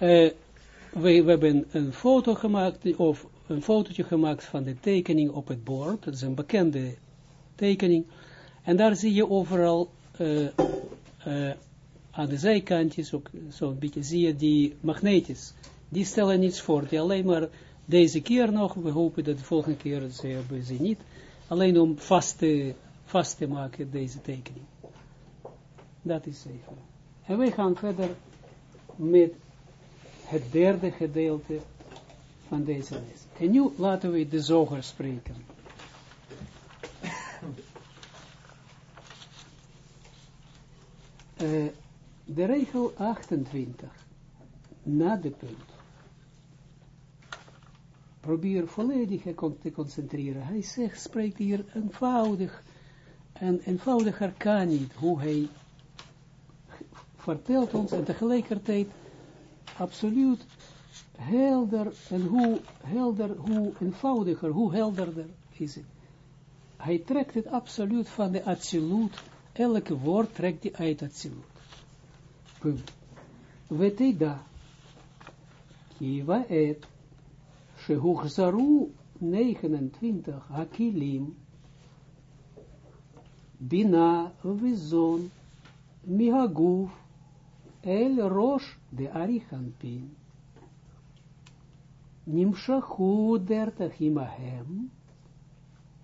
we, we hebben een foto gemaakt, of een fotootje gemaakt van de tekening op het bord, dat is een bekende tekening, en daar zie je overal, uh, uh, aan de zijkantjes, ook zo'n beetje, zie je die magneetjes, die stellen niets voor, die alleen maar deze keer nog, we hopen dat de volgende keer ze hebben ze niet, alleen om vast te, vast te maken deze tekening. Dat is even. En wij gaan verder met het derde gedeelte van deze les. En nu laten we de zoger spreken. Uh, de regel 28, na de punt. Probeer volledig te concentreren. Hij zegt, spreekt hier eenvoudig, en eenvoudiger kan niet, hoe hij vertelt ons en tegelijkertijd absoluut helder en hoe helder, hoe eenvoudiger, hoe helderder is het. Hij trekt het absoluut van de absoluut, elke woord trekt hij uit absoluut. Punt. Wetida, kiva et, shehuchzaru 29 hakilim, bina vizon, mihaguf, el rosh de arichanpin. Nimshachu dertach imahem,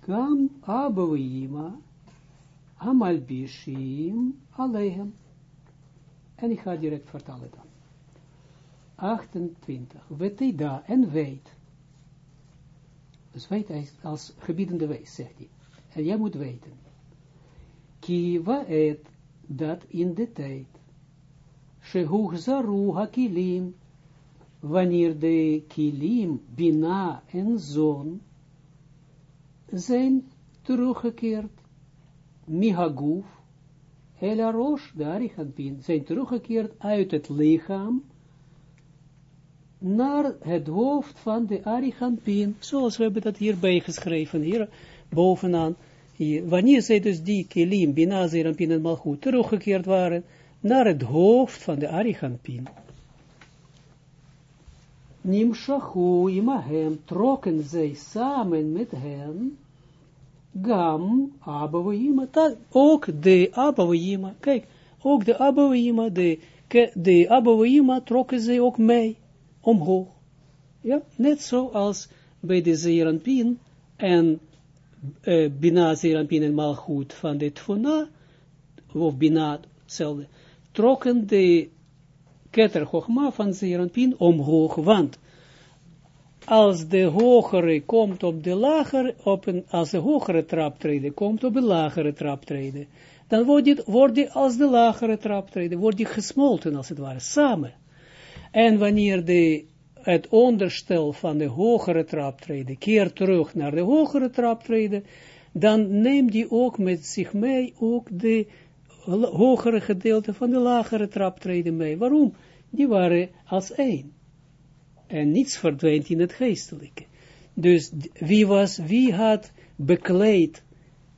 gam abouima, amalbishim alehem. En ik ga direct vertalen dan. 28. Wetida en weet. Dus weet als gebiedende wees, zegt hij. En jij moet weten. Kiva et dat in de tijd. Shehuchzaru hakilim wanneer de kilim, bina en zon zijn teruggekeerd, mihaguf, de arichanpin, zijn teruggekeerd uit het lichaam naar het hoofd van de arichanpin, zoals we hebben dat hierbij geschreven, hier bovenaan, hier, wanneer zij dus die kilim, bina, zeranpin en malchut teruggekeerd waren, naar het hoofd van de arichanpin, Nimshachu imahem, trokken zij samen met hen, gam abouima, ook de abouima, kijk, ook de abouima, de, de abouima trokken zij ook mee, omhoog. Ja, net zoals bij de Zeranpin en uh, Bina en Malchut van de Tfuna, of Bina, hetzelfde, trokken de keter Chochma van Zeranpin omhoog, want als de hogere komt op de lagere, op een, als de hogere traptreden komt op de lagere traptreden, dan wordt die als de lagere traptreden, wordt die gesmolten als het ware, samen. En wanneer de, het onderstel van de hogere traptreden keert terug naar de hogere traptreden, dan neemt die ook met zich mee ook de hogere gedeelte van de lagere traptreden mee. Waarom? Die waren als één. En niets verdwijnt in het geestelijke. Dus wie was, wie had bekleed,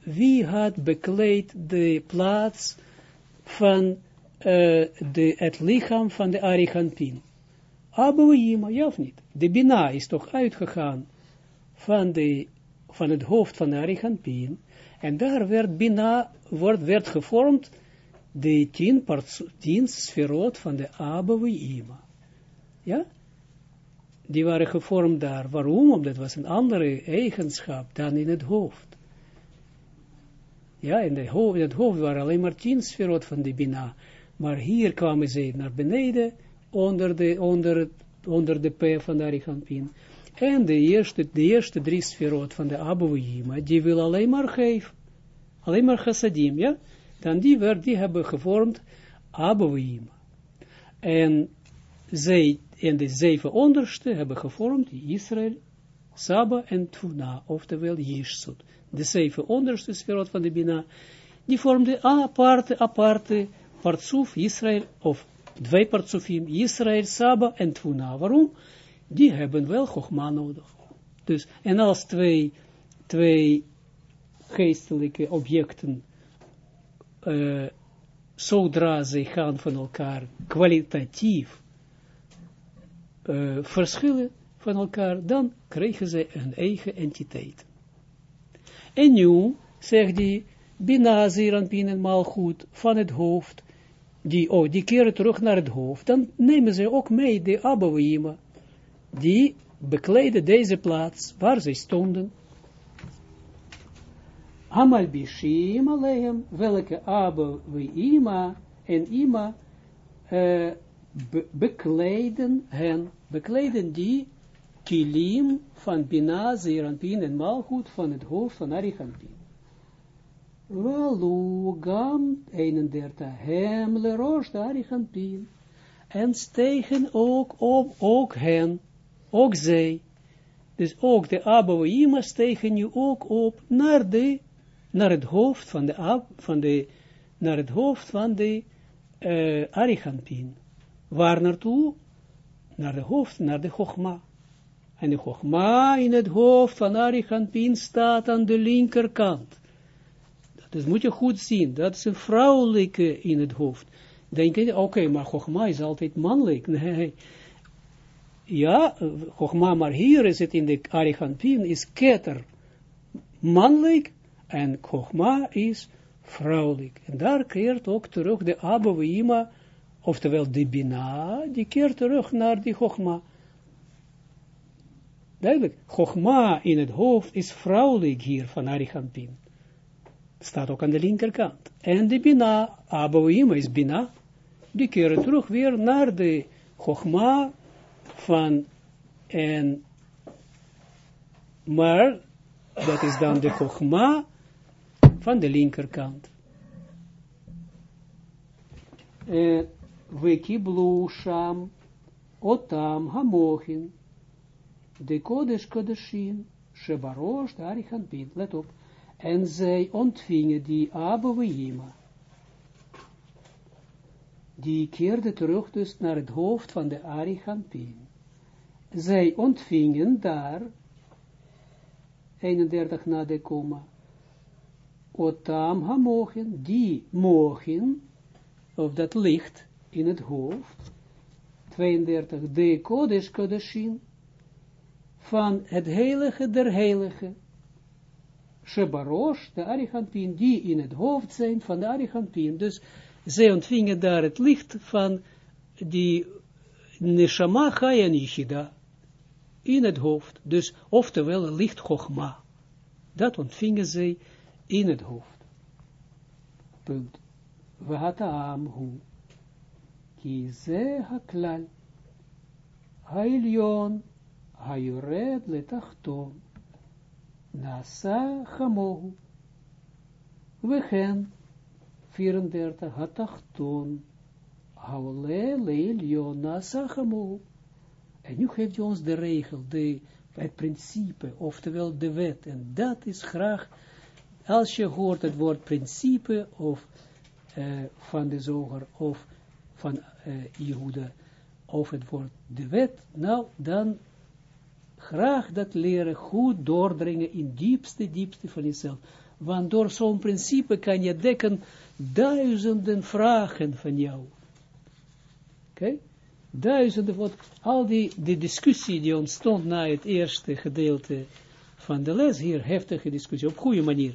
wie had bekleed de plaats van uh, de, het lichaam van de Arigantin? Abouima, ja of niet? De Bina is toch uitgegaan van, de, van het hoofd van de Arigantin. En daar werd Bina, werd gevormd de tien, tien sferot van de Abouima. Ja? Die waren gevormd daar. Waarom? Omdat was een andere eigenschap dan in het hoofd. Ja, in, de in het hoofd waren alleen maar tien sferot van de Bina. Maar hier kwamen ze naar beneden, onder de, onder, onder de P van de Arichampin. En de eerste, de eerste drie sferot van de Abouhima, die wil alleen maar geven. Alleen maar chassadim, ja? dan die, werd, die hebben gevormd Abouhima. En zij, en de zeven onderste hebben gevormd Israël, Saba en Tfuna, oftewel Yishsut. De zeven onderste sferot van de Bina, die vormden aparte, aparte partsuf Israël, of twee partsufim, Israël, Saba en Tfuna. Waarom? Die hebben wel Chogma nodig. Dus, en als twee, twee geestelijke objecten uh, zodra ze gaan van elkaar kwalitatief uh, verschillen van elkaar, dan kregen ze een eigen entiteit. En nu, zegt hij, Bina, en Malchut van het hoofd, die, oh, die keren terug naar het hoofd, dan nemen ze ook mee de Abouima, die bekleden deze plaats waar zij stonden. Hamalbishim alehem, welke Abouima en Ima uh, be hen, bekleden die kilim van Bina, Zeranpin en Malchut van het hoofd van Arichampin. Walu gam 31 hem le roos Arichampin. En stegen ook op, ook hen, ook zij. Dus ook de Abouima stegen nu ook op naar de, naar het hoofd van de, ab, van de, naar het hoofd van de uh. Waar naartoe? Naar de hoofd, naar de Chogma. En de Chogma in het hoofd van Arichampin staat aan de linkerkant. Dat moet je goed zien. Dat is een vrouwelijke in het hoofd. Denk je, oké, maar Chogma is altijd mannelijk. Nee. Ja, Chogma, maar hier is het in de Arichampin, is ketter mannelijk en Chogma is vrouwelijk. En daar keert ook terug de Abouima, oftewel de Bina, die keert terug naar die Chogma. Duidelijk, Chogma in het hoofd is vrouwelijk hier van Arichampin. Staat ook aan de linkerkant. En de Bina, Abouima is Bina, die keren terug weer naar de Chogma van en maar dat is dan de Chogma van de linkerkant. Uh, we kiblu sham otam hamochin de kodesh kodeshin shebarosh de arichanpin. Let op. En zij ontvingen die Abouima. Die keerde terug dus naar het hoofd van de Arichanpin. Zij ontvingen daar 31 na de komma Otam hamogen, die mogen, of dat licht in het hoofd, 32, de kodesh kodeshin, van het heilige der heilige, Shebarosh, de die in het hoofd zijn van de Arichampin. Dus zij ontvingen daar het licht van die Neshama Chaya Nishida in het hoofd. Dus oftewel licht Chogma. Dat ontvingen zij in het hoofd. Punt. Vahataam hu. Ki ze haklal. Hailion. Hayured letachton. Nasa chamohu. Wegen. 34. Hatachton. Haule leilion. Nasa chamohu. En nu geeft hij ons de regel, de, het principe, oftewel de wet. En dat is graag als je hoort het woord principe of uh, van de zoger of van Jehuda of het woord de wet, nou dan graag dat leren goed doordringen in diepste, diepste van jezelf. Want door zo'n principe kan je dekken duizenden vragen van jou. Oké? Duizenden, wat al die, die discussie die ontstond na het eerste gedeelte van de les, hier heftige discussie, op goede manier,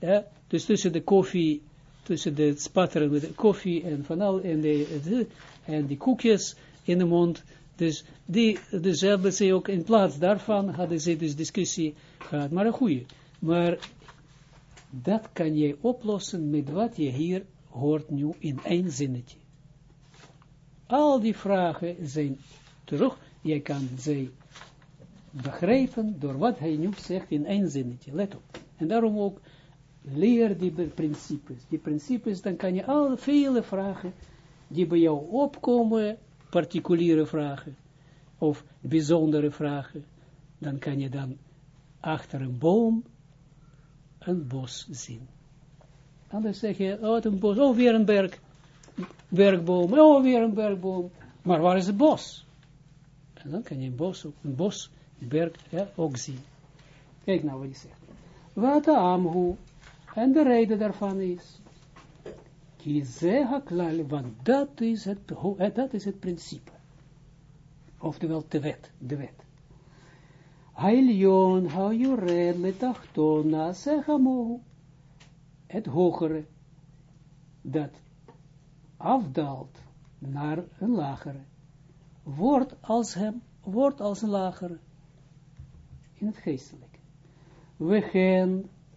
ja, dus tussen de koffie, tussen de spatteren met de koffie en van al, en, de, en die koekjes in de mond. Dus, die, dus hebben ze ook in plaats daarvan, hadden ze dus discussie gehad. Maar een goede. Maar dat kan je oplossen met wat je hier hoort nu in één zinnetje. Al die vragen zijn terug, je kan ze begrijpen door wat hij nu zegt in één zinnetje. Let op. En daarom ook leer die principes. Die principes, dan kan je al vele vragen die bij jou opkomen, particuliere vragen, of bijzondere vragen, dan kan je dan achter een boom een bos zien. Anders zeg je, oh, een bos, oh, weer een berg, bergboom, oh, weer een bergboom, maar waar is het bos? En dan kan je een bos, een bos, berg, ja, ook zien. Kijk nou wat hij zegt. Wat amhu, en de reden daarvan is, kize haklal, want dat is het, dat is het principe. oftewel de wet, de wet. Hailion hajured letachtona segamo, het hogere, dat afdaalt naar een lagere, wordt als hem, wordt als een lagere, in het geestelijke. We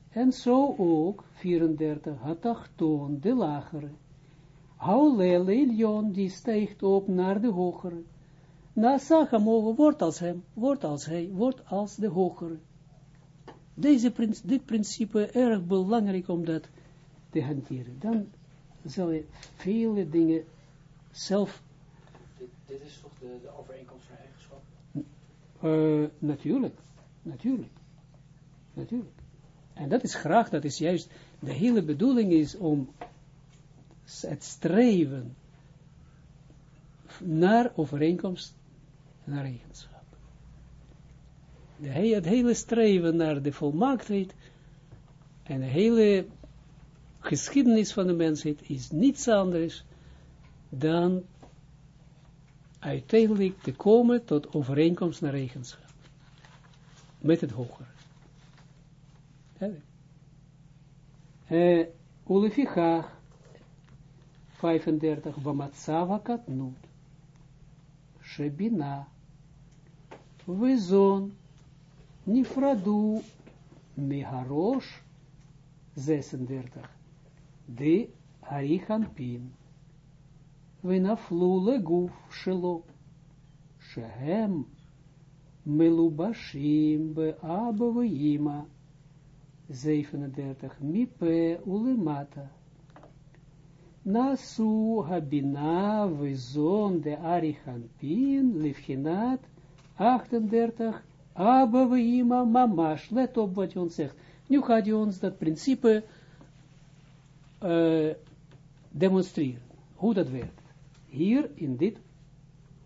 en zo ook, 34, hatachton, de lagere, Haulele Ilion, die stijgt op naar de hogere. Na Sachamogen wordt als hem, wordt als hij, wordt als de hogere. Deze, dit principe erg belangrijk om dat te hanteren. Dan zal je vele dingen zelf... Dit, dit is toch de, de overeenkomst van eigenschap? Uh, natuurlijk, natuurlijk, natuurlijk. En dat is graag, dat is juist, de hele bedoeling is om het streven naar overeenkomst, naar eigenschap. De, het hele streven naar de volmaaktheid en de hele geschiedenis van de mensheid is niets anders dan uiteindelijk te komen tot overeenkomst naar eigenschap. Met het hogere. Ulefichach 35, Vamatsava katnut, Shebina, Везон Нифраду Мегарош 36 De Ариханпин Винафлу Легуф Шело Шехем Мелубашим Беабавима 37 Мипе Улемата Насу Габина Визон де Ариханпин Левхинат 38 Abba vima mamash. Let op wat je ons zegt. Nu gaat je ons dat principe demonstreren. Hoe dat werkt. Hier in dit,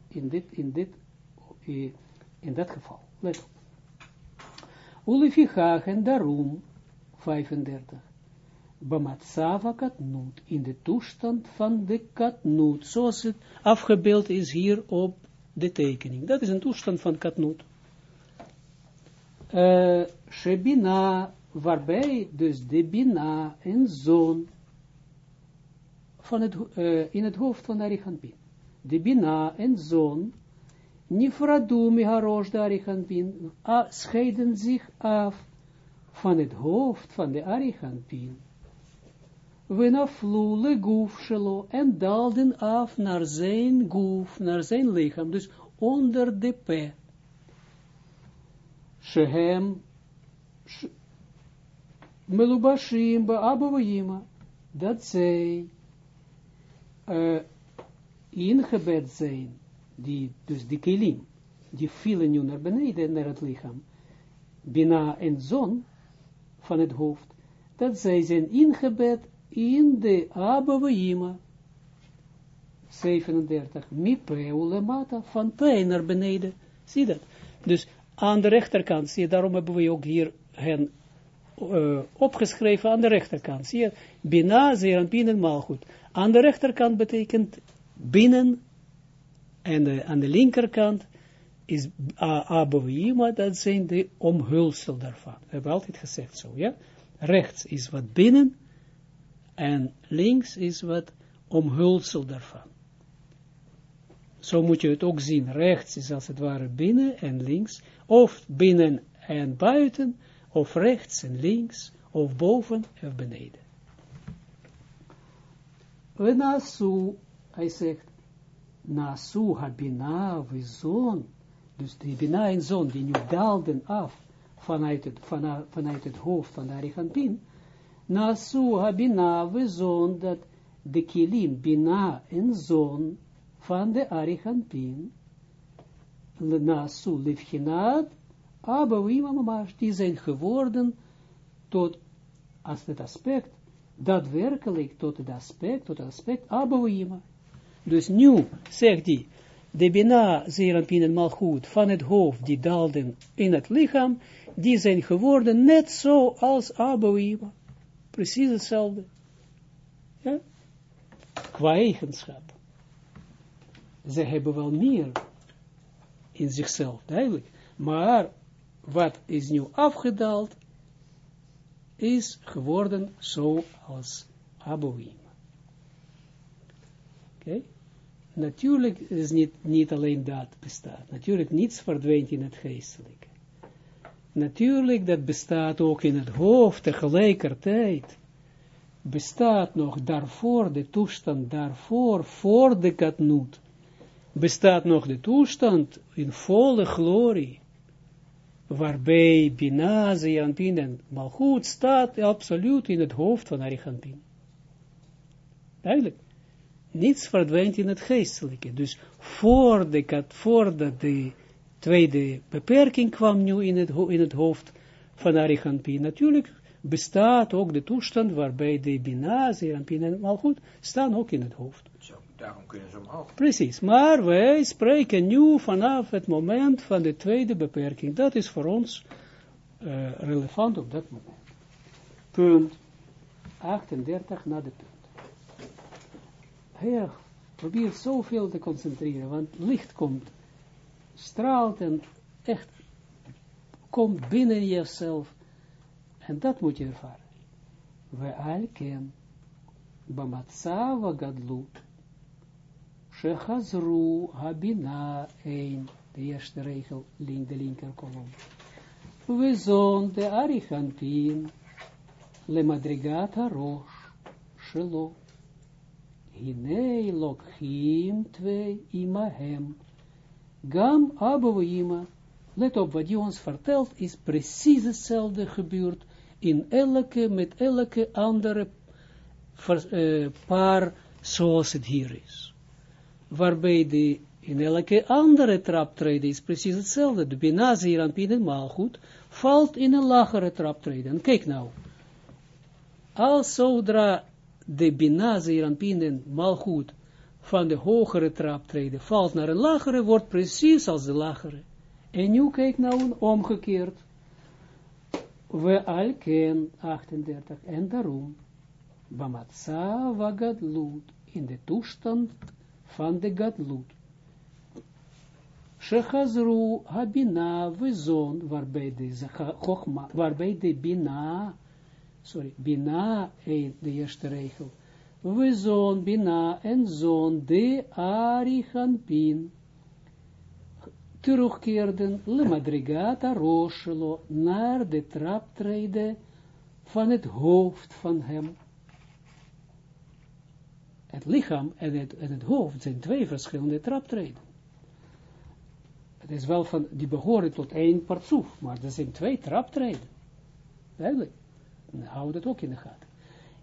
in dit, in dit, in dat geval. Let op. Ulifichach en daarom 35. Bamatsava in de toestand van de katnoot, zoals het afgebeeld is hier op de tekening. Dat is een toestand van katnoot. Uh, waarbij dus de bina en zon van het, uh, in het hoofd van Arichanpin. De bina en zon, nifradu miharosh de Arichanpin, scheiden zich af van het hoofd van de Arichanpin Wenaflu leguf shelo, en daalden af naar zijn goef, naar zijn lichaam, dus onder de p. Shehem, melubashim beabavayima, dat zij uh, ingebed zijn, die, dus die kelim, die vielen nu naar beneden, naar het lichaam, bina en zon van het hoofd, dat zij zijn ingebed in de Abba 37, mi mata, van P naar beneden, zie dat. Dus aan de rechterkant, zie je, daarom hebben we ook hier hen uh, opgeschreven aan de rechterkant, zie je, bina, mal goed. Aan de rechterkant betekent binnen, en aan de linkerkant is Abba dat zijn de omhulsel daarvan. We hebben altijd gezegd zo, ja. Rechts is wat binnen, en links is wat omhulsel daarvan. Zo moet je het ook zien. Rechts is als het ware binnen en links, of binnen en buiten, of rechts en links, of boven en beneden. We nasu, hij zegt, nasu habina zon, dus die bina en zon, die nu daalden af vanuit het, vanuit, het hoofd van de Arigantin, Nasu habina we zon dat de kilim bina en zon van de arichanpin nasu lifchinat abawima mamash die zijn geworden tot als het aspect daadwerkelijk tot het aspect tot het aspect abawima dus nu zegt hij de bina zeeranpin en malchut van het hoofd die dalden in het lichaam die zijn geworden net zo als abawima Precies hetzelfde. Ja? Qua eigenschap. Ze hebben wel meer in zichzelf, duidelijk. Maar wat is nu afgedaald, is geworden zoals Abouim. Oké? Natuurlijk is niet, niet alleen dat bestaat. Natuurlijk niets verdwijnt in het geestelijke. Natuurlijk dat bestaat ook in het hoofd tegelijkertijd. Bestaat nog daarvoor de toestand, daarvoor, voor de katnoet. Bestaat nog de toestand in volle glorie. Waarbij Bina, en Malchut staat absoluut in het hoofd van Arichampin. Duidelijk niets verdwijnt in het geestelijke. Dus voor de, voordat de tweede beperking kwam nu in het, in het hoofd van Arichampin, natuurlijk bestaat ook de toestand waarbij de Bina, Zeranpin en Malchut staan ook in het hoofd. Zo, daarom kunnen ze omhoog. Precies, maar wij spreken nu vanaf het moment van de tweede beperking. Dat is voor ons uh, relevant op dat moment. Punt 38 na de punt heel, probeer zoveel te concentreren, want licht komt, straalt en echt komt binnen jezelf. En dat moet je ervaren. We alken, bamatsa gadlut, shechazru habina een, de eerste regel, link, de linker kolom. We zon de arichantin, le madrigata rosh, shelo. Hinei lokhim twee imahem. Gam ima. Let op, wat je ons vertelt, is precies hetzelfde gebeurd in elke, met elke andere uh, paar zoals het hier is. Waarbij de, in elke andere traptreden is precies hetzelfde. De pin en goed valt in een lagere traptreden. Kijk nou. Als zodra de Zeranpin en Malchut van de hogere traptreden valt naar een lagere, wordt precies als de lagere. En nu kijk nou omgekeerd. We al ken 38 en daarom Bamatsa wa Gadlut in de toestand van de Gadlut. Shechazru habina we zon waarbij de Chokma, waarbij de Bina sorry, Bina, de eerste regel. We zoon Bina en zoon de Arichanpin. Terugkeerden le madrigata roshelo naar de traptreden van het hoofd van hem. Het lichaam en het, en het hoofd zijn twee verschillende traptreden. Het is wel van, die behoren tot één partsoef, maar er zijn twee traptreden. Eigenlijk. Houd het ook in de gaten.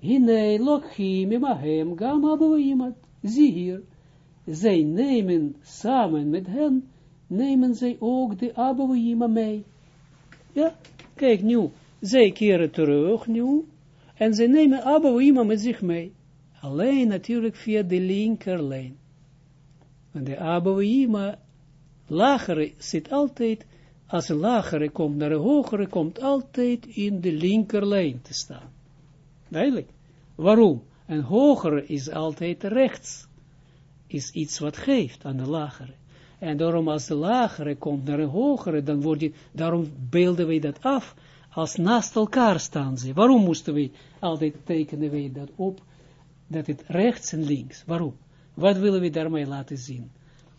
Hine lokhim imahem gam aboimat. Zie hier, zij nemen samen met hen, nemen zij ook de aboima mee. Ja, kijk nu, zij keren terug nu, en zij nemen aboima met zich mee. Alleen natuurlijk via de linkerlijn. Want de aboima, lagere, zit altijd als een lagere komt naar een hogere, komt altijd in de linkerlijn te staan. Duidelijk. Waarom? Een hogere is altijd rechts. Is iets wat geeft aan de lagere. En daarom als de lagere komt naar een hogere, dan wordt daarom beelden wij dat af, als naast elkaar staan ze. Waarom moesten we altijd tekenen wij dat op, dat het rechts en links, waarom? Wat willen we daarmee laten zien?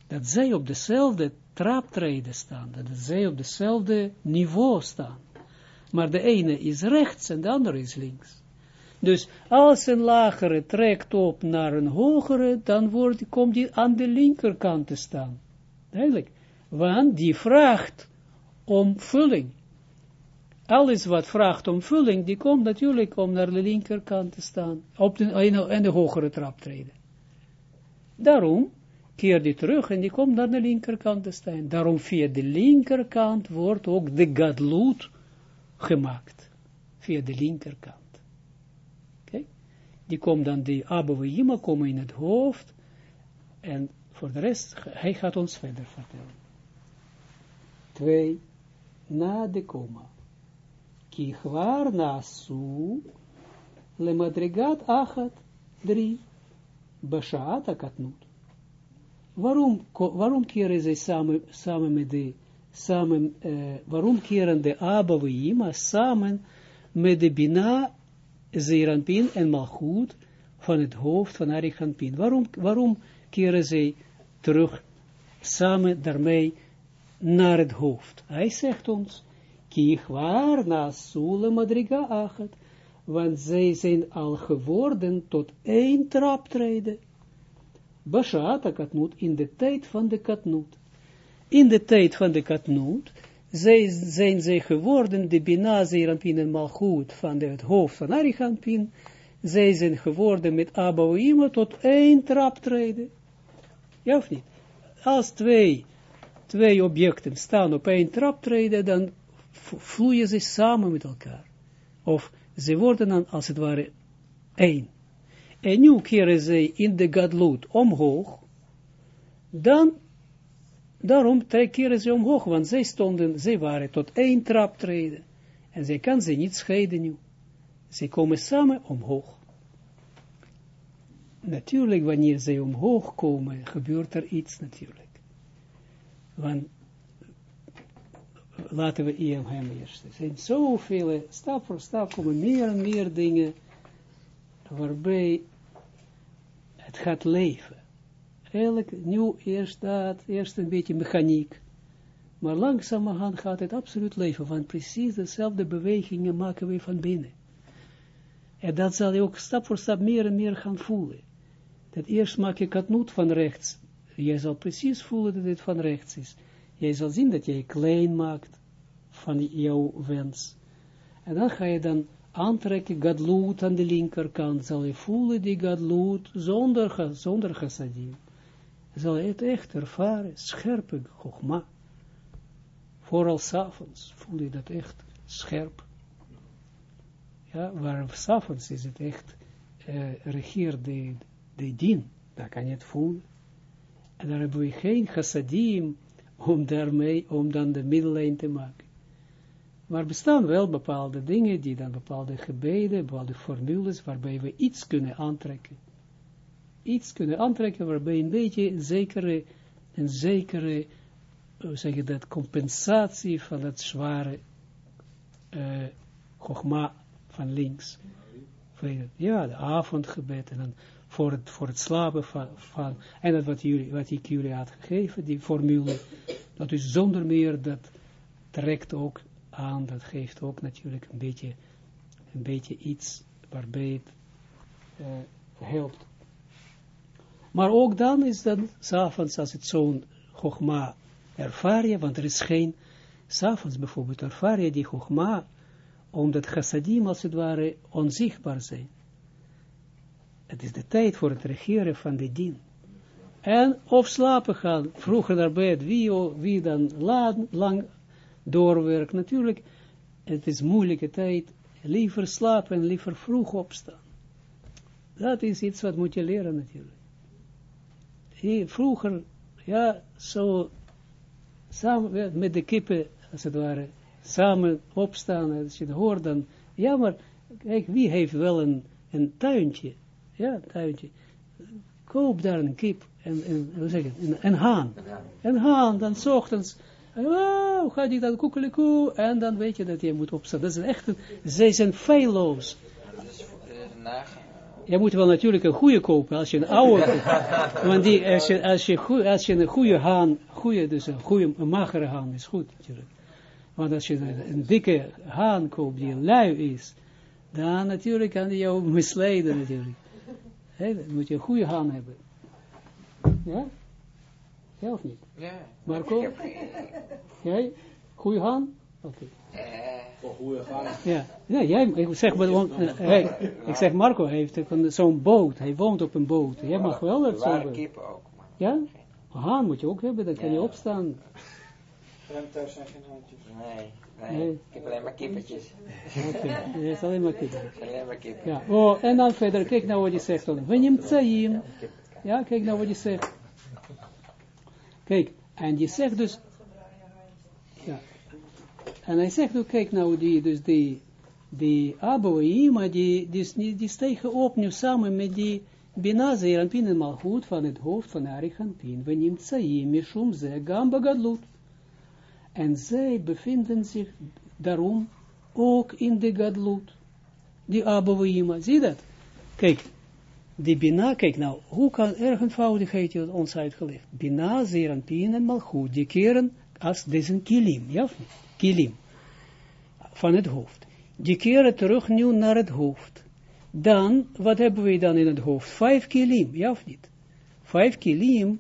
Dat zij op dezelfde traptreden staan, dat zij op dezelfde niveau staan. Maar de ene is rechts en de andere is links. Dus als een lagere trekt op naar een hogere, dan wordt, komt die aan de linkerkant te staan. Duidelijk. Want die vraagt om vulling. Alles wat vraagt om vulling, die komt natuurlijk om naar de linkerkant te staan. Op de, in de hogere traptreden. Daarom keer die terug en die komt naar de linkerkant te staan. Daarom via de linkerkant wordt ook de gadloed gemaakt. Via de linkerkant. Die komt dan, die Abouhima komen in het hoofd. En voor de rest, hij gaat ons verder vertellen. Twee, na de koma. Kichwar nasu, le madrigat achat, drie, bashaat akatnut. waarom, waarom keren zij samen, samen met de, samen, eh, waarom keren de samen met de Bina, Zeranpin en Malchut van het hoofd van Arichampin? Waarom, waarom keren zij terug samen daarmee naar het hoofd? Hij zegt ons, Kichwaar na Sule Madriga Achat, want zij zijn al geworden tot één traptreden. Bashata katnoot in de tijd van de katnoot. In de tijd van de katnoot zij, zijn zij geworden, de Bina, Zeranpin en Malchut van het hoofd van Arichampin, zij zijn geworden met Abouima tot één traptreden. Ja of niet? Als twee, twee objecten staan op één traptreden, dan vloeien ze samen met elkaar. Of ze worden dan als het ware één. En nu keren zij in de gadloed omhoog, dan, daarom tre- keren ze omhoog, want zij stonden, zij waren tot één traptreden. En zij kan ze niet scheiden nu. Ze komen samen omhoog. Natuurlijk, wanneer zij omhoog komen, gebeurt er iets natuurlijk. Want, laten we hem eerst. Er zijn zoveel, stap voor stap komen meer en meer dingen, waarbij het gaat leven. Eigenlijk, nu eerst dat, eerst een beetje mechaniek. Maar langzamerhand gaat het absoluut leven, want precies dezelfde bewegingen maken we van binnen. En dat zal je ook stap voor stap meer en meer gaan voelen. Dat eerst maak je katnoot van rechts. Jij zal precies voelen dat het van rechts is. Jij zal zien dat jij klein maakt van jouw wens. En dan ga je dan aantrekken gadloed aan de linkerkant. Zal je voelen die gadloed zonder, zonder chassadim. Zal je het echt ervaren, scherpe gogma. Vooral s'avonds voel je dat echt scherp. Ja, waar s'avonds is het echt, regeert de, de dien. Daar kan je het voelen. En daar hebben we geen chassadim om daarmee, om dan de middellijn te maken. Maar bestaan wel bepaalde dingen, die dan bepaalde gebeden, bepaalde formules, waarbij we iets kunnen aantrekken. Iets kunnen aantrekken, waarbij een beetje een zekere, een zekere, hoe dat, compensatie van dat zware uh, gogma van links. Ja, de avondgebed en dan voor het, voor het slapen van, van en dat wat, jullie, wat ik jullie had gegeven, die formule, dat is zonder meer, dat trekt ook aan, dat geeft ook natuurlijk een beetje, een beetje iets waarbij het uh, helpt. Maar ook dan is dan, s'avonds, als het zo'n gogma ervaar je, want er is geen, s'avonds bijvoorbeeld ervaar je die gogma, omdat chassadim als het ware onzichtbaar zijn. Het is de tijd voor het regeren van de dien. En of slapen gaan, vroeger naar bed, wie, wie dan lang, lang doorwerkt. Natuurlijk, het is moeilijke tijd, liever slapen en liever vroeg opstaan. Dat is iets wat moet je leren natuurlijk. Vroeger, ja, zo, samen met de kippen, als het ware, samen opstaan, als je het hoort dan, ja, maar, kijk, wie heeft wel een, een tuintje, ja, tuintje, koop daar een kip, en, en hoe zeg je, een, een haan, een haan, dan 's ochtends, oh, gaat die dan koekelekoe, en dan weet je dat je moet opstaan, dat is echt, een, zij zijn feilloos. Dat is nagaan. Je moet wel natuurlijk een goede kopen, als je een oude koopt. Want die, als, je, als, je goe, als je een goede haan, goede, dus een goede, een magere haan is goed natuurlijk. Want als je een, een dikke haan koopt die lui is, dan natuurlijk kan die jou misleiden natuurlijk. He, dan moet je een goede haan hebben. Ja? Ja of niet? Ja. Marco? Jij? Goede haan? Oké. Voor goede. Ja, ja jij, ik zeg, maar, want, eh, hij, ik zeg Marco heeft zo'n boot, hij woont op een boot. Jij mag wel dat boot. kippen ook. Maar Ja? Haan moet je ook hebben, dan kan je Ja. opstaan. Remtuig zijn geen handjes. nee, nee, Nee. Ik heb alleen maar kippetjes. Oké, dat is alleen maar kippen. Alleen maar kippen. Ja, oh, en dan verder, kijk nou wat hij zegt dan. Wenim tsaim. Ja, kijk nou wat hij zegt. Kijk, en die zegt dus, en hij zegt kijk nou, die, dus die, die Abou en Ima, die, die, die, stegen op nu samen met die, Bina Zeranpin en Malchut van het hoofd van Arichanpin. We neemt Saim, Mishum, Ze, Gamba, Gadlut. En zij bevinden zich daarom ook in de Gadlut. Die Abouima, zie dat? Kijk, die Bina, kijk nou, hoe kan erg eenvoudigheid ons uitgelegd? Bina, Zeranpin en Malchut, die keren als deze kilim, ja Kilim. Van het hoofd. Die keren terug nu naar het hoofd. Dan, wat hebben we dan in het hoofd? Vijf kilim, ja of niet? Vijf kilim,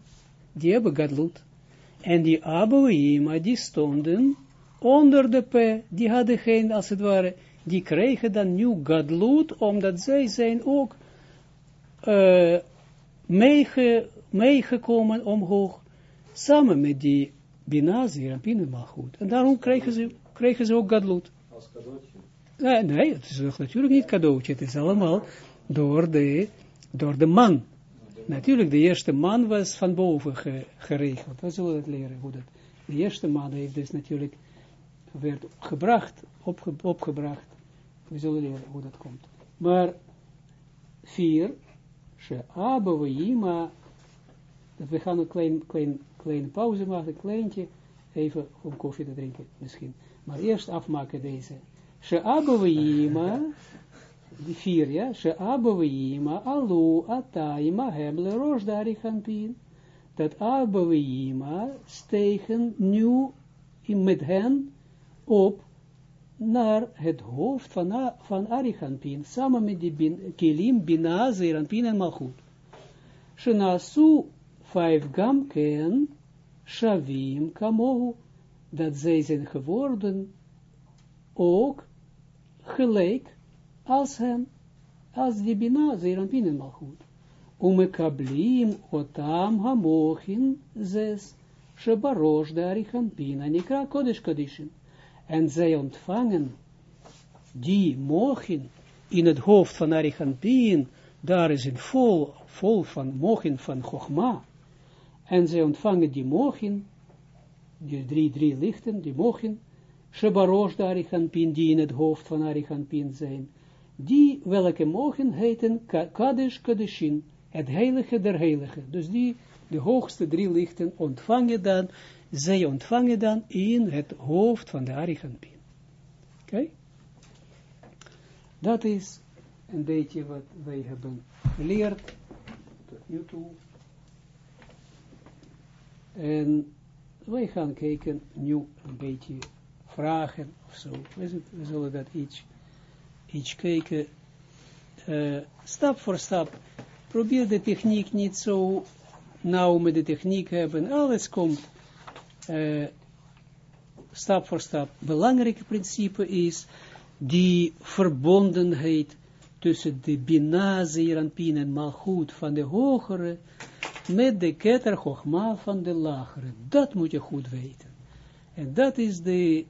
die hebben gadlut. En die aboïma, die stonden onder de P, die hadden geen, als het ware, die kregen dan nu gadlut, omdat zij zijn ook uh, meege, meegekomen omhoog, samen met die binazir en binnenmalgoed. En daarom kregen ze, kregen ze ook gadlut. Als cadeautje? Nee, nee, het is natuurlijk niet cadeautje, het is allemaal door de, door de man. Natuurlijk, de eerste man was van boven geregeld. We zullen het leren hoe dat. De eerste man heeft dus natuurlijk, werd gebracht, opge, opgebracht. We zullen leren hoe dat komt. Maar vier, she abba we gaan een klein, klein, kleine pauze maken, een kleintje, even om koffie te drinken misschien. Maar eerst afmaken deze. She'abavima, die vier, ja, alu, ataima, heble, roos, darichanpin. Dat abavima stegen nu met hen op naar het hoofd van, van Arichanpin, samen met die bin, Kilim, Bina, Zeranpin en Malchut. Shenasu vijf Shavim, Kamohu, dat zij zijn geworden ook gelijk als hem, als die bina, goed. Umekablim otam hamochin zes, shebarosh de arichanpin, anikra kodesh kodishin. En zij ontvangen die mochin in het hoofd van arichanpin, daar is een vol, vol van mochin van chogma. En zij ontvangen die mochin, die drie, drie lichten, die mochin, Shebarosh de Arichanpin, die in het hoofd van Arichanpin zijn, die welke mogen heten Kadesh Kadeshin, het heilige der heilige. Dus die, de hoogste drie lichten ontvangen dan, zij ontvangen dan in het hoofd van de Arichanpin. Oké? Dat is een beetje wat wij hebben geleerd tot nu toe. En wij gaan kijken nu een beetje vragen of zo. We, zullen dat iets, iets kijken, uh, stap voor stap. Probeer de techniek niet zo nauw met de techniek hebben. Alles komt uh, stap voor stap. Belangrijke principe is die verbondenheid tussen de Bina, Zeranpin en Malchut van de hogere met de Keter Chochma van de lagere. Dat moet je goed weten. En dat is de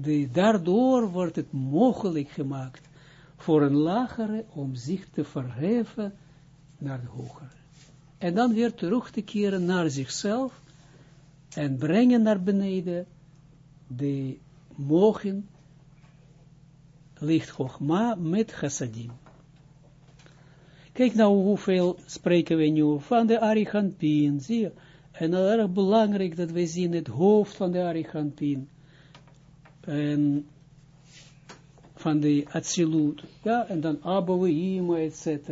de, daardoor wordt het mogelijk gemaakt voor een lagere om zich te verheffen naar de hogere. En dan weer terug te keren naar zichzelf en brengen naar beneden de mogen licht Chogma met chassadim. Kijk nou hoeveel spreken we nu van de Arichanpin, zie. En erg belangrijk dat we zien het hoofd van de Arichanpin en van de Atsilut, ja, en dan Abouima, etc.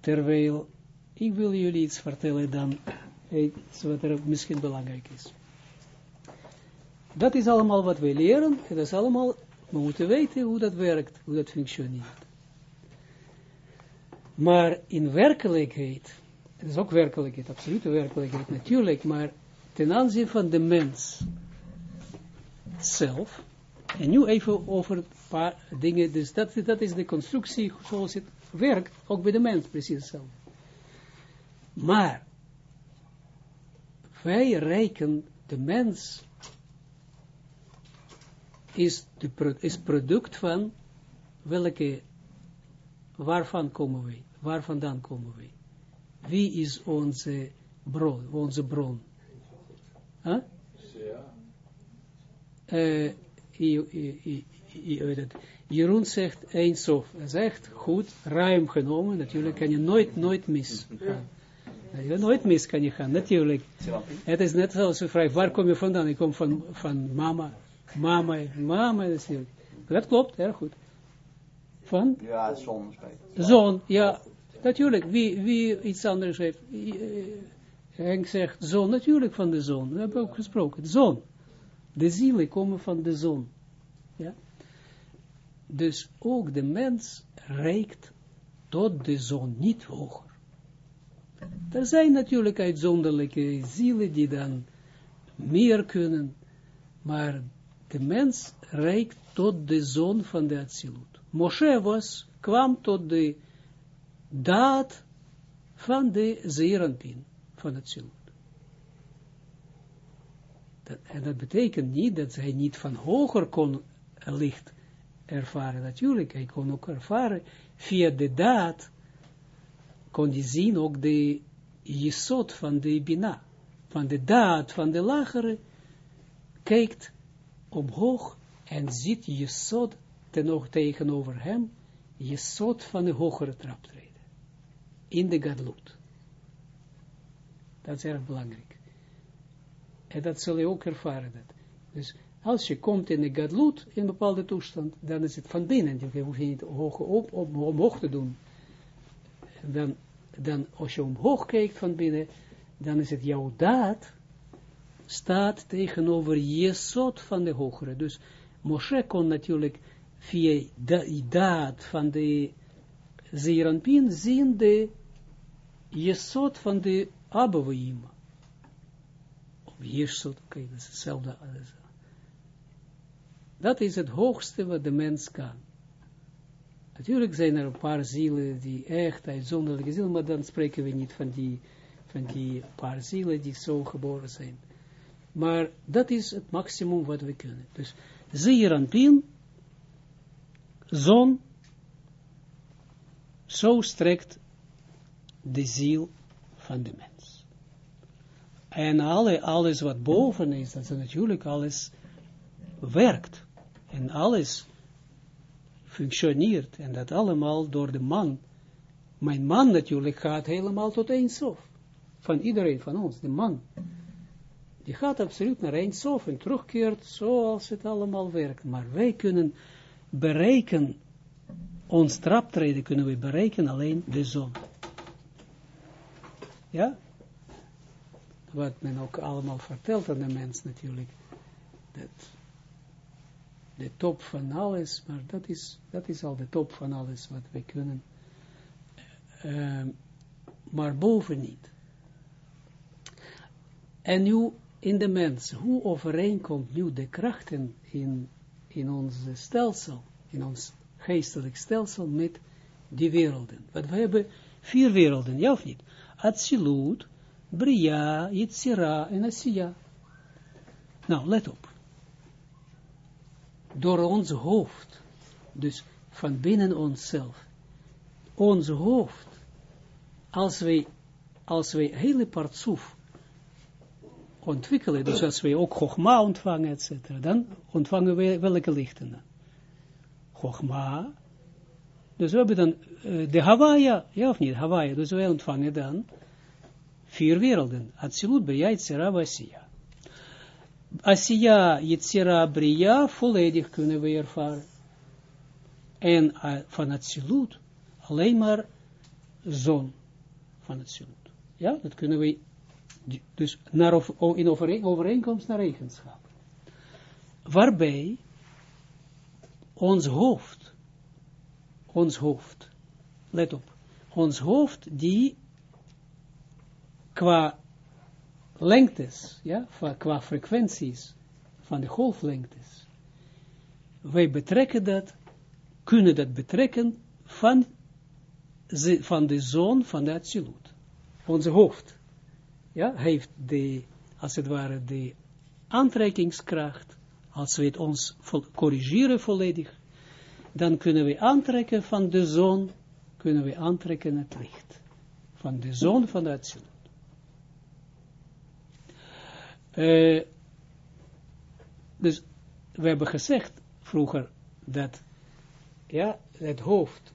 Terwijl, ik wil jullie iets vertellen dan, iets wat er misschien belangrijk is. Dat is allemaal wat we leren, en dat is allemaal, we moeten weten hoe dat werkt, hoe dat functioneert. Maar in werkelijkheid, het is ook werkelijkheid, absolute werkelijkheid natuurlijk, maar ten aanzien van de mens, zelf. En nu even over een paar dingen. Dus dat, dat is de constructie zoals het werkt, ook bij de mens precies zo. Maar, wij reiken de mens is, de, is product van welke, waarvan komen wij? Waar vandaan komen wij? Wie is onze bron? Onze bron? Huh? uh, weet het, Jeroen zegt eens of, hij zegt goed, ruim genomen, natuurlijk kan je nooit, nooit mis. Ja, nooit mis kan je gaan, natuurlijk. Het is net zoals je vraagt, waar kom je vandaan? Ik kom van, van mama, mama, mama. Dat klopt, heel goed. Van? Ja, zon spreekt. Zoon, ja, natuurlijk. Wie, wie iets anders heeft. eh, Henk zegt zoon, natuurlijk van de zoon. We hebben ook gesproken. Zoon. De zielen komen van de zon. Ja. Dus ook de mens reikt tot de zon, niet hoger. Er zijn natuurlijk uitzonderlijke zielen die dan meer kunnen, maar de mens reikt tot de zon van de Atsilut. Moshe was, kwam tot de daad van de Zeranpin van het. Dat, en dat betekent niet dat hij niet van hoger kon licht ervaren. Natuurlijk, hij kon ook ervaren via de daad, kon hij zien ook de jesot van de Bina, van de daad van de lagere, kijkt omhoog en ziet jesot ten tegenover hem, jesot van de hogere traptreden, in de gadlut. Dat is erg belangrijk. En dat zul je ook ervaren. Dat. Dus als je komt in de gadlut, in een bepaalde toestand, dan is het van binnen. Je hoeft je niet op, op, omhoog te doen. En dan, dan, als je omhoog kijkt van binnen, dan is het jouw daad, staat tegenover Jesod van de hogere. Dus Moshe kon natuurlijk via de daad van de Zeranpin zien de Jesod van de Abouima. Of Jesod, oké, dat is hetzelfde. Dat is het hoogste wat de mens kan. Natuurlijk zijn er een paar zielen die echt uitzonderlijke zielen, maar dan spreken we niet van die, van die paar zielen die zo geboren zijn. Maar dat is het maximum wat we kunnen. Dus Zeeranpin, zon, zo strekt de ziel van de mens. En alle, alles wat boven is, dat is natuurlijk alles werkt. En alles functioneert. En dat allemaal door de man. Mijn man natuurlijk gaat helemaal tot Eindsof. Van iedereen van ons, de man. Die gaat absoluut naar Eindsof en terugkeert zoals het allemaal werkt. Maar wij kunnen bereiken, ons traptreden kunnen we bereiken alleen de zon. Ja? Wat men ook allemaal vertelt aan de mens natuurlijk. Dat de top van alles, maar dat is, dat is al de top van alles wat we kunnen. Uh, maar boven niet. En nu in de mens, hoe overeenkomt nu de krachten in, in ons stelsel, in ons geestelijk stelsel met die werelden? Want we hebben vier werelden, ja of niet? Atsilut, Bria, Yitzira en Asiya. Nou, let op door ons hoofd, dus van binnen onszelf, ons hoofd, als wij, als wij hele partsoef ontwikkelen, dus als wij ook Chogma ontvangen, etc., dan ontvangen wij welke lichten? Chogma, dus we hebben dan uh, de Hawaii, ja of niet, Hawaii, dus wij ontvangen dan vier werelden, Atsilut, Bria, Tzera, Vasiya. Asiya, Yitzira, Bria, volledig kunnen we ervaren. En uh, van het silut, alleen maar zon van het silut. Ja, dat kunnen we, dus naar of, in overeen, overeenkomst naar eigenschap. Waarbij ons hoofd, ons hoofd, let op, ons hoofd die qua lengtes, ja, qua frequenties van de golflengtes. Wij betrekken dat, kunnen dat betrekken van, van de zon van de Atsilut. Onze hoofd, ja, heeft de, als het ware, de aantrekkingskracht, als we het ons corrigeren volledig, dan kunnen we aantrekken van de zon, kunnen we aantrekken het licht. Van de zon van de. Uh, dus we hebben gezegd vroeger, dat, ja, het hoofd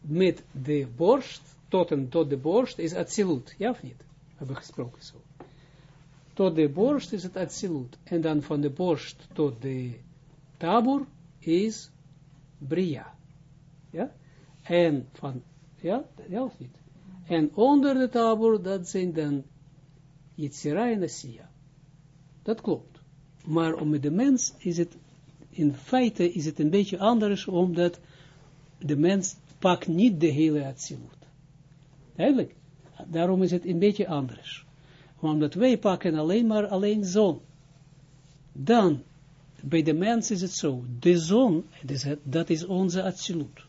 met de borst, tot en tot de borst, is Atsilut, ja of niet? Hebben gesproken zo. Tot de borst is het Atsilut. En dan van de borst tot de tabur is Bria. Ja? En van, ja, ja of niet? En onder de tabur, dat zijn dan Yitzira en Asiya. Dat klopt. Maar om de mens is het, in feite is het een beetje anders, omdat de mens pakt niet de hele Atsilut. Eigenlijk. Daarom is het een beetje anders. Omdat wij pakken alleen maar alleen zon. Dan, bij de mens is het zo, de zon, dat is onze absolute.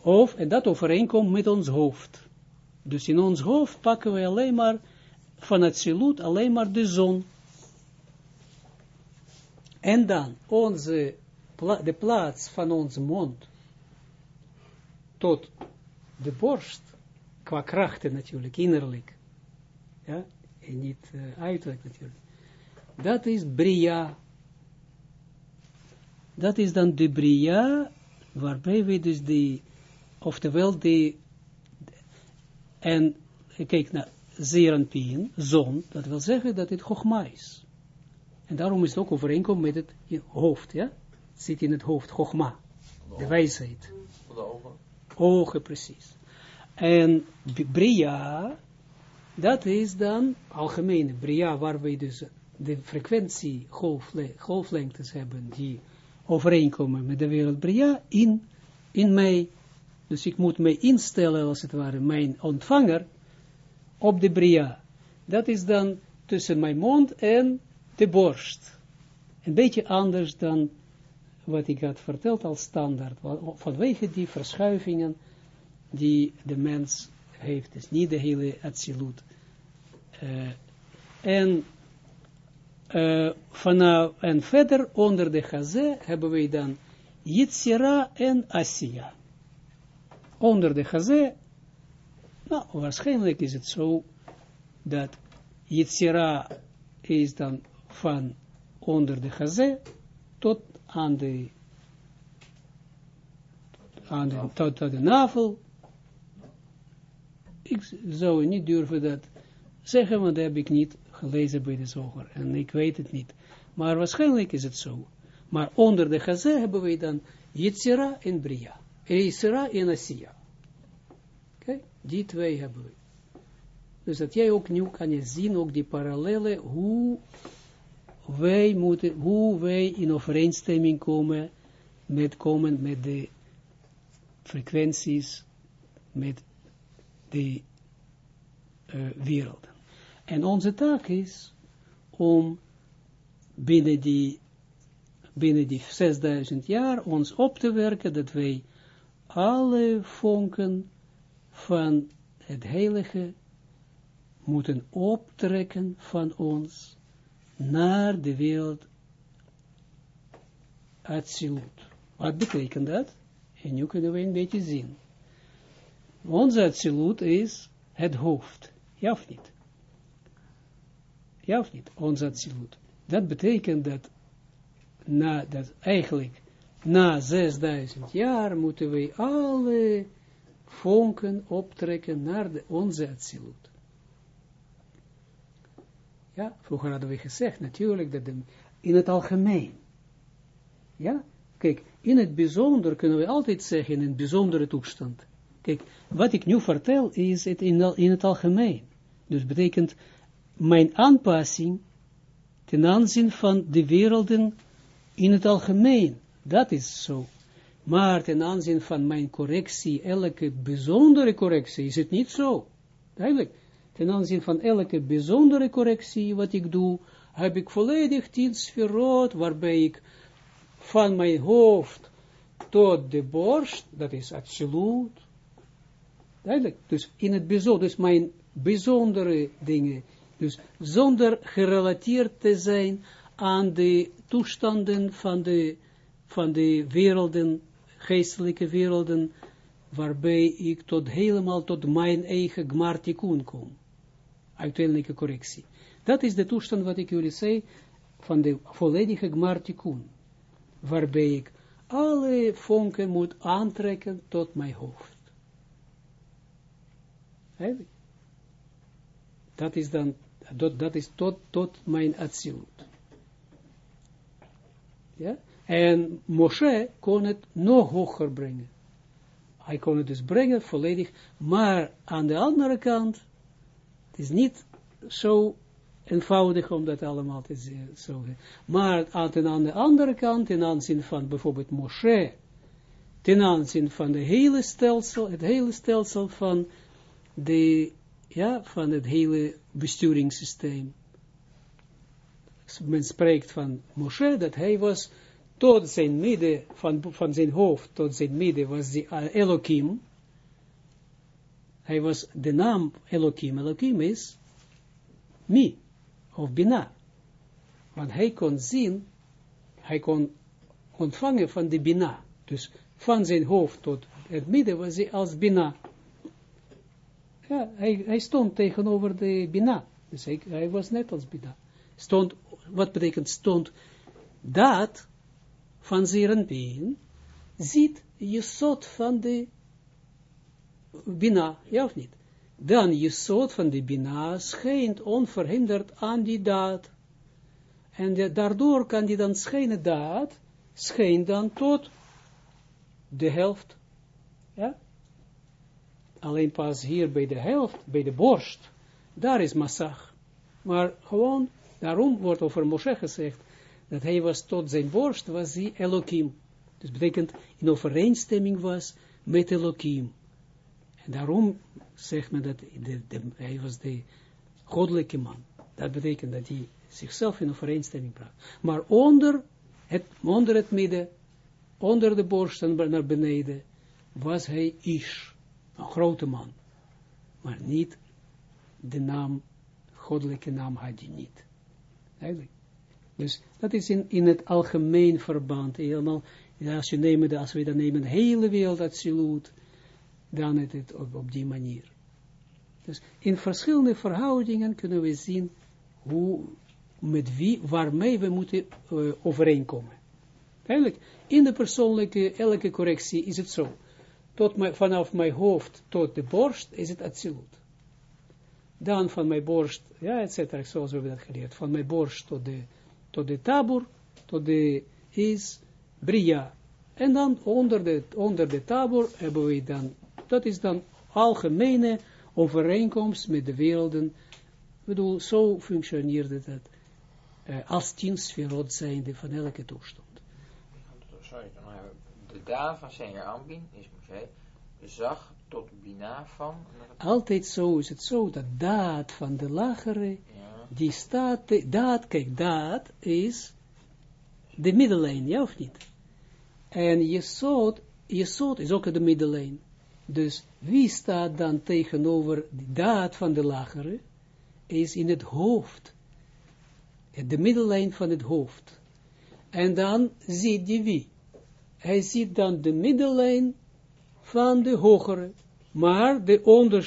Of, en dat overeenkomt met ons hoofd. Dus in ons hoofd pakken we alleen maar van silut alleen maar de zon. En dan onze, de plaats van onze mond tot de borst, qua krachten natuurlijk, innerlijk, ja, en niet uh, uiterlijk natuurlijk, dat is Bria. Dat is dan de Bria, waarbij we dus die, oftewel die, en kijk naar Zeranpien, zon, dat wil zeggen dat het Chogma is. En daarom is het ook overeenkomt met het hoofd, ja? Het zit in het hoofd, Chogma, de wijsheid. De. Ogen, precies. En Bria, dat is dan algemene Bria, waar we dus de frequentie golfle golflengtes hebben, die overeenkomen met de wereld Bria, in, in mij. Dus ik moet mij instellen, als het ware, mijn ontvanger, op de Bria. Dat is dan tussen mijn mond en de borst. Een beetje anders dan wat ik had verteld als standaard, vanwege die verschuivingen die de mens heeft, dus niet de hele absolute. Uh, en, uh, vanaf, en verder onder de gazé hebben we dan Yitzira en Asiya. Onder de gazé, nou, waarschijnlijk is het zo dat Yitzira is dan van onder de gazé tot aan de, aan de, tot, tot de navel. Ik zou niet durven dat zeggen, want dat heb ik niet gelezen bij de zoger. En ik weet het niet. Maar waarschijnlijk is het zo. Maar onder de gazé hebben we dan Yitzira en Bria. Yitzira en Asiya. Oké, die twee hebben we. Dus dat jij ook nu kan je zien, ook die parallellen, hoe wij moeten, hoe wij in overeenstemming komen met, komen met de frequenties, met de uh, werelden. En onze taak is om binnen die, binnen die 6000 jaar ons op te werken, dat wij alle vonken van het heilige moeten optrekken van ons naar de wereld. Wat betekent dat? En nu kunnen we een beetje zien. Onze Atsilut is het hoofd. Ja of niet? Ja of niet? Onze Atsilut. Dat betekent dat, na, dat eigenlijk na 6000 jaar moeten wij alle vonken optrekken naar de, onze Atsilut. Ja, vroeger hadden we gezegd natuurlijk dat in het algemeen. Ja, kijk, in het bijzonder kunnen we altijd zeggen, in een bijzondere toestand. Kijk, wat ik nu vertel is het in, het algemeen. Dus betekent mijn aanpassing ten aanzien van de werelden in het algemeen. Dat is zo. Maar ten aanzien van mijn correctie, elke bijzondere correctie, is het niet zo. Duidelijk ten aanzien van elke bijzondere correctie wat ik doe, heb ik volledig tien sferot, waarbij ik van mijn hoofd tot de borst, dat is absoluut, duidelijk, dus in het bijzonder, dus mijn bijzondere dingen, dus zonder gerelateerd te zijn aan de toestanden van de, van de werelden, geestelijke werelden, waarbij ik tot helemaal tot mijn eigen gmartikun kom uiteindelijke correctie. Dat is de toestand wat ik jullie zei, van de volledige gmartikun. waarbij ik alle vonken moet aantrekken tot mijn hoofd. Dat is dan, dat, dat is tot, tot mijn absolute. Ja? En Moshe kon het nog hoger brengen. Hij kon het dus brengen volledig, maar aan de andere kant, het is niet zo eenvoudig om dat allemaal te zeggen. Maar aan de andere kant, ten aanzien van bijvoorbeeld Moshe, ten aanzien van de hele stelsel, het hele stelsel van de, ja, van het hele besturingssysteem. Men spreekt van Moshe, dat hij was tot zijn midden, van, van zijn hoofd tot zijn midden was die Elohim. Hij was de naam Elohim. Elohim is mi, of Bina. Want hij kon zien, hij kon ontvangen van de Bina. Dus van zijn hoofd tot het midden was hij als Bina. Ja, hij, hij stond tegenover de Bina. Dus hij, was net als Bina. Stond, wat betekent stond? Dat van Zerenpien ziet je soort van de Bina, ja of niet? Dan je soort van de Bina schijnt onverhinderd aan die daad. En daardoor kan die dan schijnen daad, schijnt dan tot de helft. Ja? Alleen pas hier bij de helft, bij de borst, daar is massag. Maar gewoon, daarom wordt over Moshe gezegd, dat hij was tot zijn borst, was hij Elohim. Dus betekent in overeenstemming was met Elohim. En daarom zegt men dat hij was de goddelijke man. Dat betekent dat hij zichzelf in overeenstemming bracht. Maar onder het, onder het midden, onder de borst en naar beneden, was hij Ish, een grote man. Maar niet de naam, goddelijke naam had hij niet. Eigenlijk. Dus dat is in, in het algemeen verband. Helemaal, als, je neemt, als we dan nemen de hele wereld absoluut, dan is het op, die manier. Dus in verschillende verhoudingen kunnen we zien hoe, met wie, waarmee we moeten uh, overeenkomen. Eigenlijk, in de persoonlijke, elke correctie is het zo. Tot mijn, vanaf mijn hoofd tot de borst is het absoluut. Dan van mijn borst, ja, et cetera, zoals we hebben dat geleerd. Van mijn borst tot de tot de tabur, tot de is bria. En dan onder de, onder de tabur hebben we dan, dat is dan algemene overeenkomst met de werelden. Ik bedoel, zo functioneerde dat uh, als tien sferot zijnde van elke toestand. De daad van Senjer Ambin is Moshe, zag tot Bina van... Altijd zo is het zo, dat daad van de lagere die staat, dat, kijk, dat is de middellijn, ja of niet? En je Jesod is ook de middellijn. Dus wie staat dan tegenover de daad van de lagere? Is in het hoofd. De middellijn van het hoofd. En dan ziet hij wie? Hij ziet dan de middellijn van de hogere. Maar de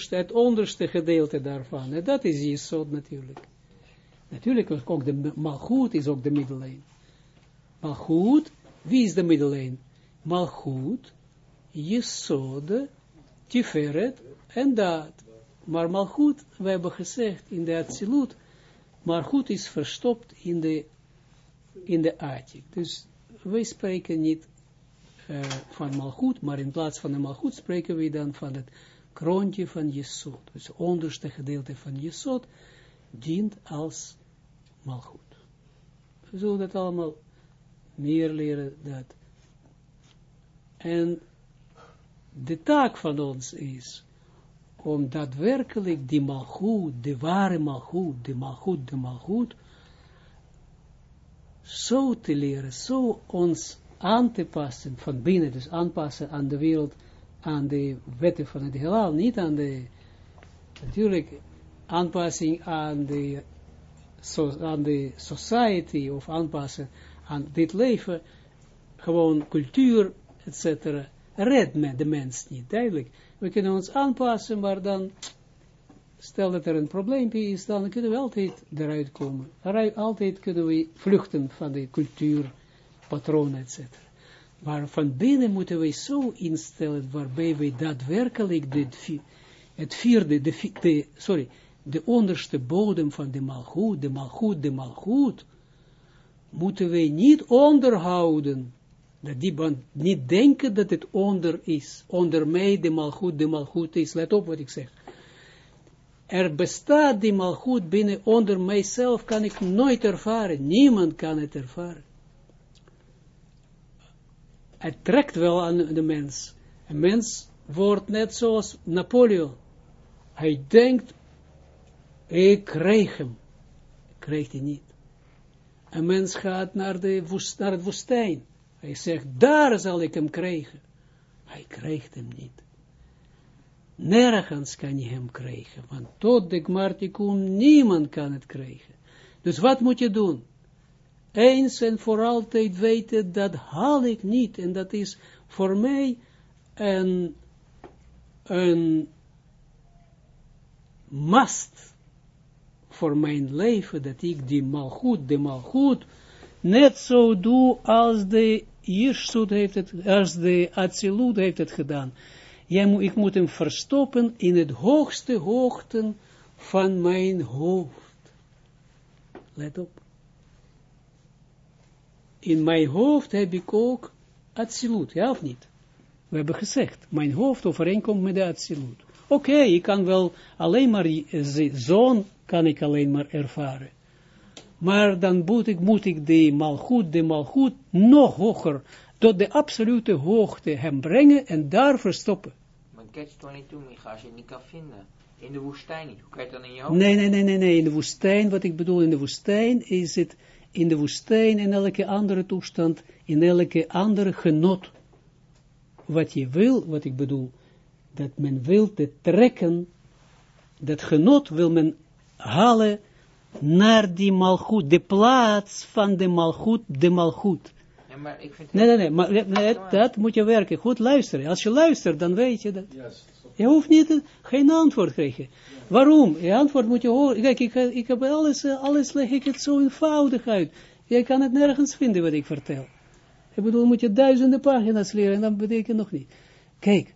het onderste gedeelte daarvan. En dat is Jesod natuurlijk. Natuurlijk ook de malgoed is ook de middellijn. Malgoed, wie is de middellijn? Malgoed, Jesode, Tiferet en dat. Maar malgoed, we hebben gezegd in de absolute, maar goed is verstopt in de, in de atik. Dus wij spreken niet uh, van malgoed, maar in plaats van de malgoed spreken we dan van het kroontje van Jesod. Dus het onderste gedeelte van Jesod dient als malgoed. We zullen dat allemaal meer leren. Dat. En de taak van ons is om daadwerkelijk die malgoed, de ware malgoed, de malgoed, de malgoed, zo te leren, zo ons aan te passen, van binnen, dus aanpassen aan de wereld, aan de wetten van het heelal, niet aan de, natuurlijk, aanpassing aan de so, aan de society of aanpassen aan dit leven, gewoon cultuur, etc. Red met de mens niet, duidelijk. We kunnen ons aanpassen, maar dan, stel dat er een probleempje is, dan kunnen we altijd eruit komen. Altijd kunnen we vluchten van de cultuur patronen, etc. Maar van binnen moeten wij zo instellen, waarbij wij daadwerkelijk de, het vierde, de, de, sorry, de onderste bodem van de malgoed, de malgoed, de malgoed, moeten wij niet onderhouden, dat die band niet denken dat het onder is, onder mij de malgoed, de malgoed is, let op wat ik zeg. Er bestaat die malgoed binnen, onder mijzelf kan ik nooit ervaren, niemand kan het ervaren. Het trekt wel aan de mens. Een mens wordt net zoals Napoleon. Hij denkt, ik krijg hem. Krijgt hij niet. Een mens gaat naar, de woest, naar het woestijn. Hij zegt, daar zal ik hem krijgen. Hij krijgt hem niet. Nergens kan je hem krijgen, want tot de Gmartikum niemand kan het krijgen. Dus wat moet je doen? Eens en voor altijd weten, dat haal ik niet. En dat is voor mij een, must voor mijn leven, dat ik die malgoed, de malgoed, net zo doe als de Jirsut heeft het, als de heeft het gedaan. Jij moet, ik moet hem verstoppen in het hoogste hoogten van mijn hoofd. Let op. In mijn hoofd heb ik ook Atsilut, ja of niet? We hebben gezegd, mijn hoofd overeenkomt met de Atsilut. Oké, ik kan wel alleen maar zoon kan ik alleen maar ervaren. Maar dan moet ik, moet ik de malgoed, de malgoed nog hoger, tot de absolute hoogte hem brengen en daar verstoppen. Maar catch 22, Micha, als je het niet kan vinden, in de woestijn niet, hoe kan je het dan in je hoofd? Nee, nee, nee, nee, nee, in de woestijn, wat ik bedoel, in de woestijn is het, in de woestijn, in elke andere toestand, in elke andere genot, wat je wil, wat ik bedoel, dat men wil te trekken, dat genot wil men halen naar die malgoed, de plaats van de malgoed, de malgoed. Ja, maar ik vind Nee, nee, nee, maar nee, dat moet je werken. Goed luisteren. Als je luistert, dan weet je dat. Je hoeft niet, geen antwoord krijgen. Waarom? Je antwoord moet je horen. Kijk, ik, ik heb alles, eh, alles leg ik het zo eenvoudig uit. Je kan het nergens vinden wat ik vertel. Ik bedoel, moet je duizenden pagina's leren en dat betekent nog niet. Kijk,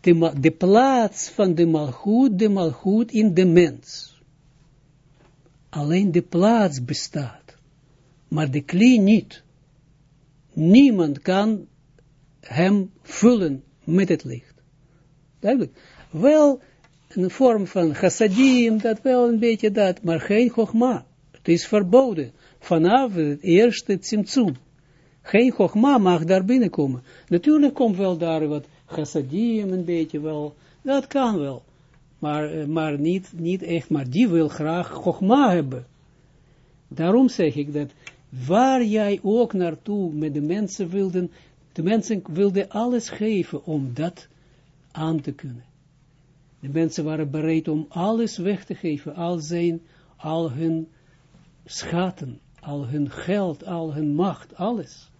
de, plaats van de malgoed, de malgoed in de mens alleen de plaats bestaat, maar de klie niet. Niemand kan hem vullen met het licht. Wel een vorm van chassadim, dat wel een beetje dat, maar geen chogma. Het is verboden. Vanaf het eerste tzimtzum. Geen chogma mag daar binnenkomen. Natuurlijk komt wel daar wat chassadim een beetje wel. Dat kan wel maar, maar niet, niet echt, maar die wil graag Chogma hebben. Daarom zeg ik dat, waar jij ook naartoe met de mensen wilden, de mensen wilden alles geven om dat aan te kunnen. De mensen waren bereid om alles weg te geven, al zijn, al hun schatten, al hun geld, al hun macht, alles.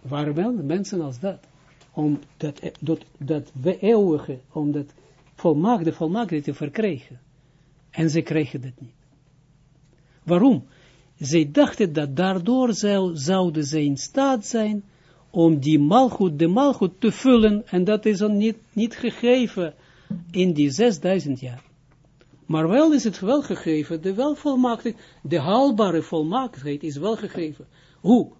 Waren wel mensen als dat, om dat, dat, dat eeuwige, om dat volmaakte, volmaakte te verkrijgen. En ze kregen dat niet. Waarom? Zij dachten dat daardoor zou, zouden ze in staat zijn om die malgoed, de malgoed te vullen, en dat is dan niet, niet gegeven in die 6000 jaar. Maar wel is het wel gegeven, de wel volmaaktheid, de haalbare volmaaktheid is wel gegeven. Hoe?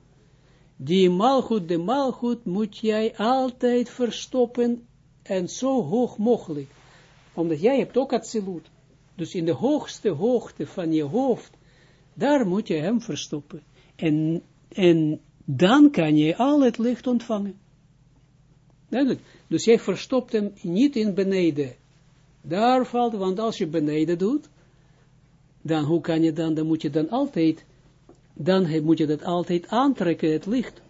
Die malgoed, de malgoed moet jij altijd verstoppen en zo hoog mogelijk omdat jij hebt ook absoluut. Dus in de hoogste hoogte van je hoofd, daar moet je hem verstoppen. En, en dan kan je al het licht ontvangen. Duidelijk. Dus jij verstopt hem niet in beneden. Daar valt, want als je beneden doet, dan hoe kan je dan, dan moet je dan altijd, dan moet je dat altijd aantrekken, het licht.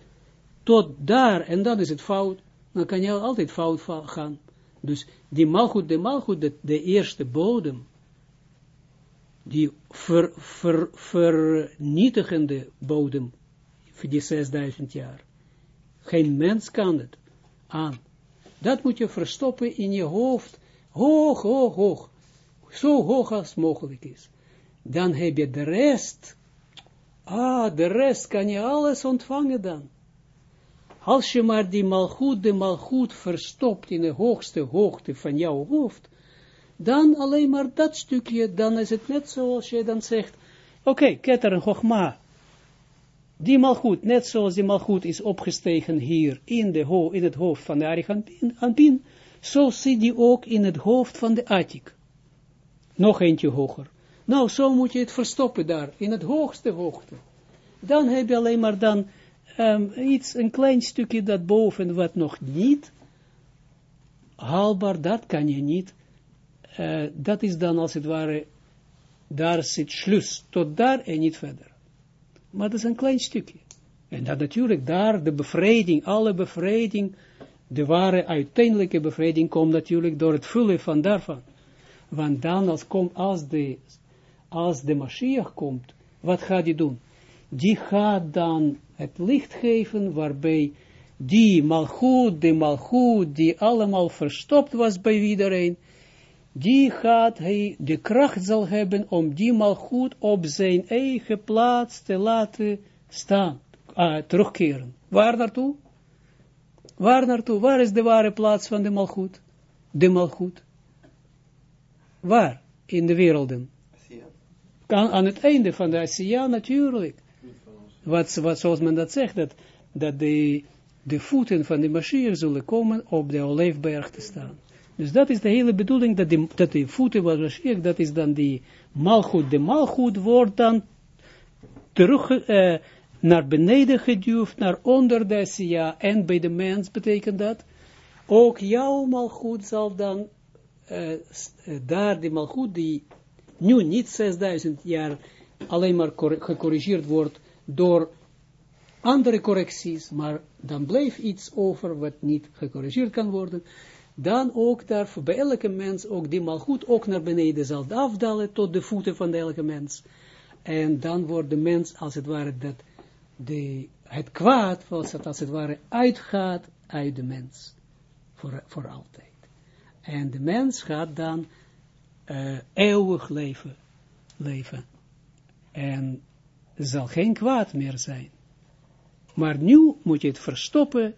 Tot daar, en dan is het fout. Dan kan je altijd fout gaan. Dus die malgoed, de malgoed, de, de eerste bodem, die ver, ver, vernietigende bodem voor die 6000 jaar. Geen mens kan het aan. Dat moet je verstoppen in je hoofd, hoog, hoog, hoog. Zo hoog als mogelijk is. Dan heb je de rest, Ah, de rest kan je alles ontvangen dan. Als je maar die malgoed, de malgoed verstopt in de hoogste hoogte van jouw hoofd, dan alleen maar dat stukje, dan is het net zoals je dan zegt, oké, okay, ketter en die malgoed, net zoals die malgoed is opgestegen hier in, de ho in het hoofd van de Arigantin, zo zit die ook in het hoofd van de Atik. Nog eentje hoger. Nou, zo moet je het verstoppen daar, in het hoogste hoogte. Dan heb je alleen maar dan um, iets, een klein stukje dat boven, wat nog niet haalbaar, dat kan je niet. Uh, dat is dan als het ware, daar zit slus, tot daar en niet verder. Maar dat is een klein stukje. En dat natuurlijk daar de bevrijding, alle bevrijding, de ware uiteindelijke bevrijding komt natuurlijk door het vullen van daarvan. Want dan als, komt, als, de, als de Mashiach komt, wat gaat hij doen? Die gaat dan het licht geven waarbij die malgoed, die malgoed, die allemaal verstopt was bij iedereen, die gaat hij, de kracht zal hebben om die malgoed op zijn eigen plaats te laten staan, uh, terugkeren. Waar naartoe? Waar naartoe? Waar is de ware plaats van de malgoed? De malgoed. Waar? In de werelden. Aan, aan het einde van de Asia natuurlijk. Wat, wat, zoals men dat zegt, dat, dat de, de voeten van de Mashiach zullen komen op de olijfberg te staan. Dus dat is de hele bedoeling, dat, die, dat de voeten van Mashiach, dat is dan die malgoed. De malgoed wordt dan terug uh, naar beneden geduwd, naar onder de Sia, en bij de mens betekent dat, ook jouw malgoed zal dan, uh, daar die malgoed, die nu niet 6000 jaar alleen maar gecorrigeerd wordt door andere correcties, maar dan blijft iets over wat niet gecorrigeerd kan worden, dan ook daar bij elke mens ook die malgoed ook naar beneden zal afdalen tot de voeten van elke mens. En dan wordt de mens als het ware dat de, het kwaad, als het, als het ware uitgaat uit de mens. Voor, voor altijd. En de mens gaat dan uh, eeuwig leven. leven. En zal geen kwaad meer zijn. Maar nu moet je het verstoppen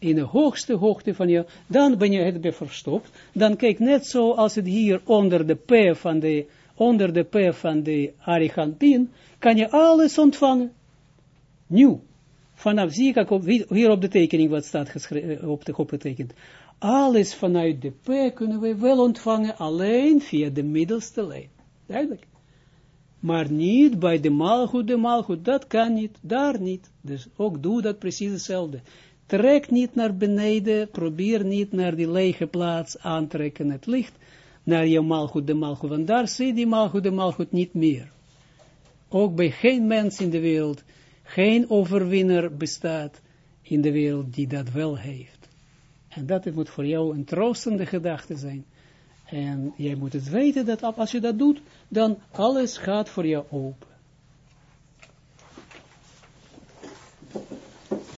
in de hoogste hoogte van je, dan ben je het verstopt, dan kijk net zo als het hier onder de P van de, onder de P van de Arigantin, kan je alles ontvangen. Nieuw. Vanaf, zie ik hier op de tekening wat staat eh, op opgetekend. Alles vanuit de P kunnen we wel ontvangen, alleen via de middelste lijn. Duidelijk. Maar niet bij de maalgoed, de maalgoed, dat kan niet, daar niet. Dus ook doe dat precies hetzelfde. Trek niet naar beneden, probeer niet naar die lege plaats aantrekken het licht, naar je maalgoed, de maalgoed, want daar zie die maalgoed, de maalgoed niet meer. Ook bij geen mens in de wereld, geen overwinnaar bestaat in de wereld die dat wel heeft. En dat moet voor jou een troostende gedachte zijn. En jij moet het weten dat als je dat doet, dan alles gaat voor jou open.